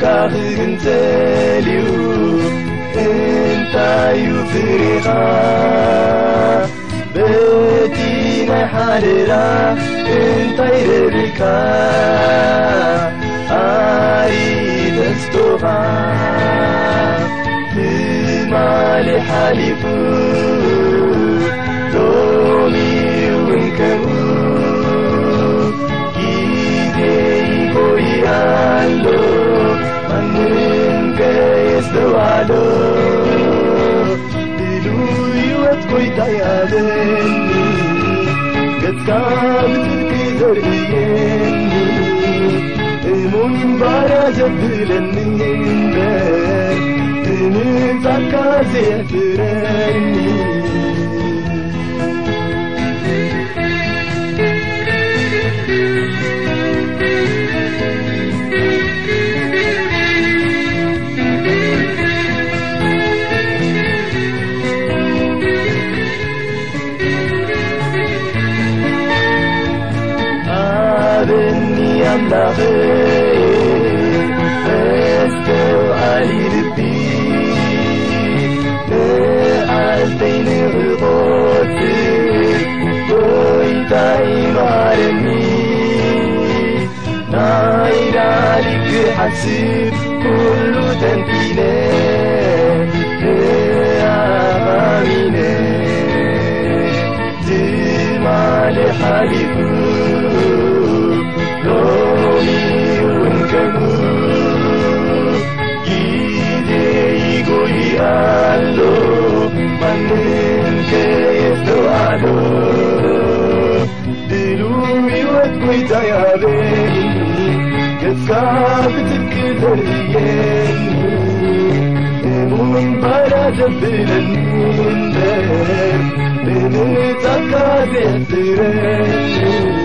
كاغنتاليو انت يفرغا بدينا حررا انت يربكا اريد استوغا بما لحالفو دومي وانكبو جيزي بويالو كويتايالني قد بتبكي ذريني المون بارا got nothing And still I need to be There I've been revolted Going dying on me 涙に苦発 يابني كسكابتك ذريني من برا جبلني من تكاد يحترني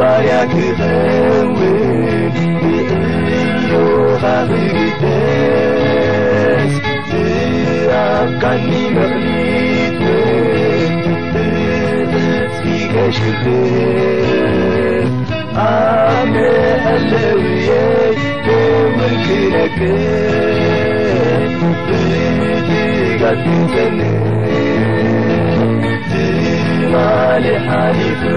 Baya kirewe Iyo haligites Dia kanigalite Sige shire Ame halewiye Kemal kireke Diga dizene Dima le halifu.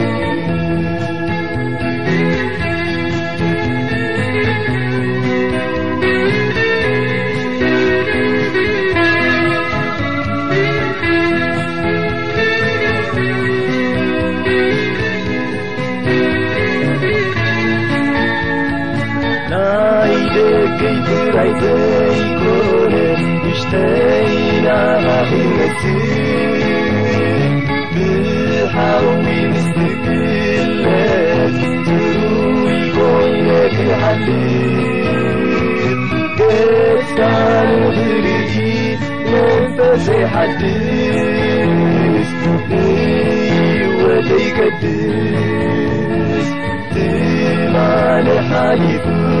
بيترني كي تيكون اشتينا مخمسي بالحاوي مستقلة تروي كونك الحديد قد كان غريدي منفسي حديث ودي قدس تمان حالفون